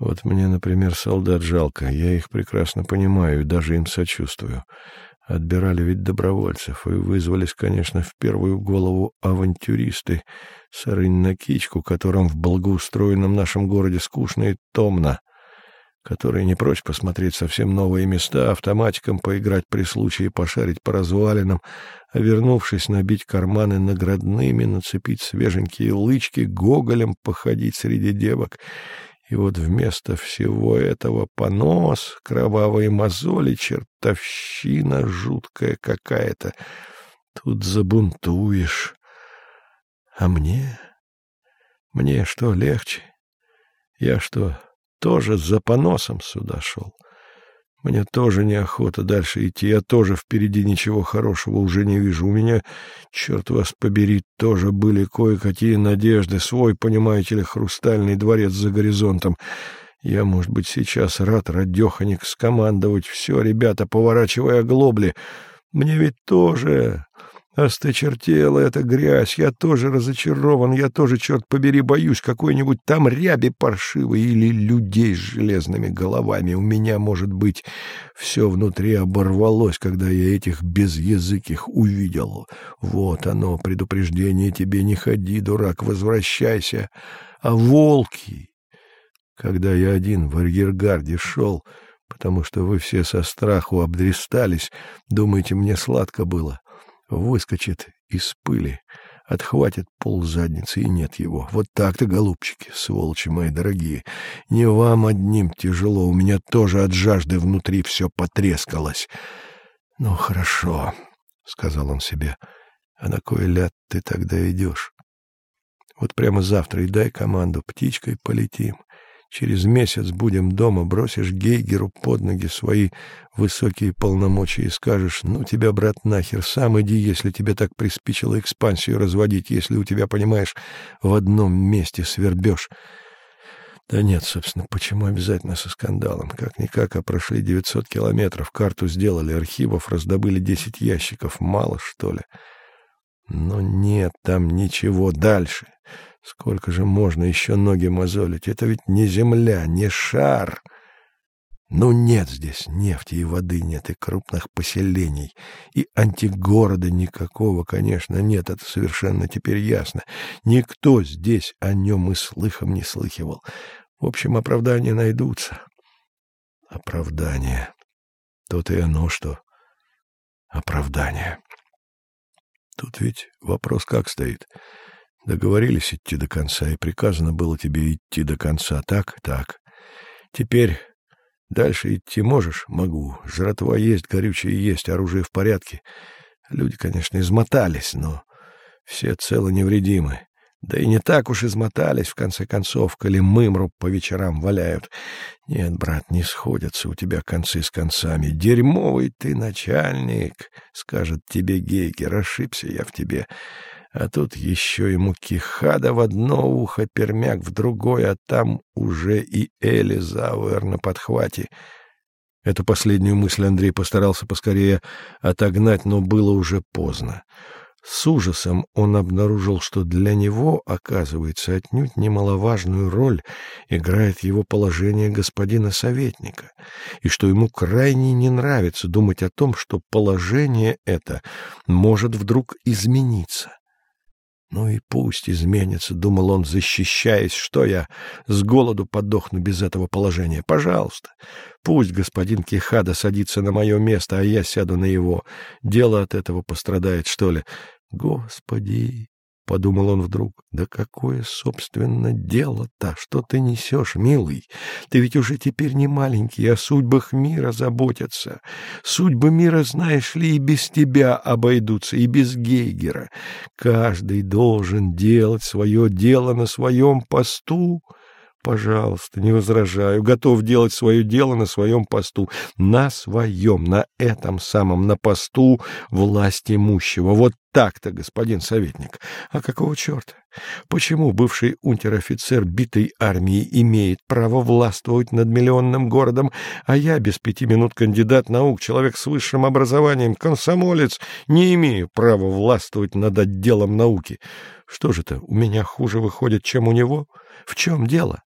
Вот мне, например, солдат жалко, я их прекрасно понимаю и даже им сочувствую. Отбирали ведь добровольцев, и вызвались, конечно, в первую голову авантюристы, сарынь на кичку, которым в благоустроенном нашем городе скучно и томно, которые не прочь посмотреть совсем новые места, автоматиком поиграть при случае, пошарить по развалинам, а вернувшись, набить карманы наградными, нацепить свеженькие лычки, гоголем походить среди девок — и вот вместо всего этого понос, кровавые мозоли, чертовщина жуткая какая-то. Тут забунтуешь. А мне? Мне что, легче? Я что, тоже за поносом сюда шел? — мне тоже неохота дальше идти, я тоже впереди ничего хорошего уже не вижу. У меня, черт вас побери, тоже были кое-какие надежды, свой, понимаете ли, хрустальный дворец за горизонтом. Я, может быть, сейчас рад, радеханик, скомандовать все, ребята, поворачивая глобли. Мне ведь тоже Осточертела эта грязь, я тоже разочарован, я тоже, черт побери, боюсь какой-нибудь там ряби паршивой или людей с железными головами. У меня, может быть, все внутри оборвалось, когда я этих безязыких увидел. Вот оно, предупреждение тебе, не ходи, дурак, возвращайся. А волки... Когда я один в арьергарде шел, потому что вы все со страху обдристались, думаете, мне сладко было выскочит из пыли, отхватит пол задницы, и нет его. Вот так-то, голубчики, сволочи мои дорогие. Не вам одним тяжело, у меня тоже от жажды внутри все потрескалось. — Ну, хорошо, — сказал он себе, — а на кой ляд ты тогда идешь? Вот прямо завтра и дай команду, птичкой полетим. Через месяц будем дома, бросишь Гейгеру под ноги свои высокие полномочия и скажешь, ну тебя, брат, нахер, сам иди, если тебе так приспичило экспансию разводить, если у тебя, понимаешь, в одном месте свербешь. Да нет, собственно, почему обязательно со скандалом? Как-никак, а прошли 900 километров, карту сделали, архивов раздобыли 10 ящиков. Мало, что ли? Но нет там ничего дальше. Сколько же можно еще ноги мозолить? Это ведь не земля, не шар. Ну, нет здесь нефти и воды, нет и крупных поселений, и антигорода никакого, конечно, нет, это совершенно теперь ясно. Никто здесь о нем и слыхом не слыхивал. В общем, оправдания найдутся. Оправдание. Тут и оно что. Оправдание. Тут ведь вопрос как стоит — Договорились идти до конца, и приказано было тебе идти до конца. Так, так. Теперь дальше идти можешь? Могу. Жратва есть, горючее есть, оружие в порядке. Люди, конечно, измотались, но все целы невредимы. Да и не так уж измотались, в конце концов, коли мымру по вечерам валяют. Нет, брат, не сходятся у тебя концы с концами. Дерьмовый ты начальник, — скажет тебе Гейгер, ошибся я в тебе. А тут еще ему кихада в одно ухо, пермяк в другое, а там уже и Эли Зауэр на подхвате. Эту последнюю мысль Андрей постарался поскорее отогнать, но было уже поздно. С ужасом он обнаружил, что для него, оказывается, отнюдь немаловажную роль играет его положение господина советника, и что ему крайне не нравится думать о том, что положение это может вдруг измениться. Ну и пусть изменится, — думал он, защищаясь, что я с голоду подохну без этого положения. Пожалуйста, пусть господин Кихада садится на мое место, а я сяду на его. Дело от этого пострадает, что ли? Господи, — подумал он вдруг. — Да какое, собственно, дело-то, что ты несешь, милый? Ты ведь уже теперь не маленький, о судьбах мира заботятся. Судьбы мира, знаешь ли, и без тебя обойдутся, и без Гейгера. Каждый должен делать свое дело на своем посту. Пожалуйста, не возражаю, готов делать свое дело на своем посту, на своем, на этом самом, на посту власть имущего. Вот так-то, господин советник. А какого черта? Почему бывший унтер-офицер битой армии имеет право властвовать над миллионным городом, а я без пяти минут кандидат наук, человек с высшим образованием, комсомолец, не имею права властвовать над отделом науки? Что же это, у меня хуже выходит, чем у него? В чем дело?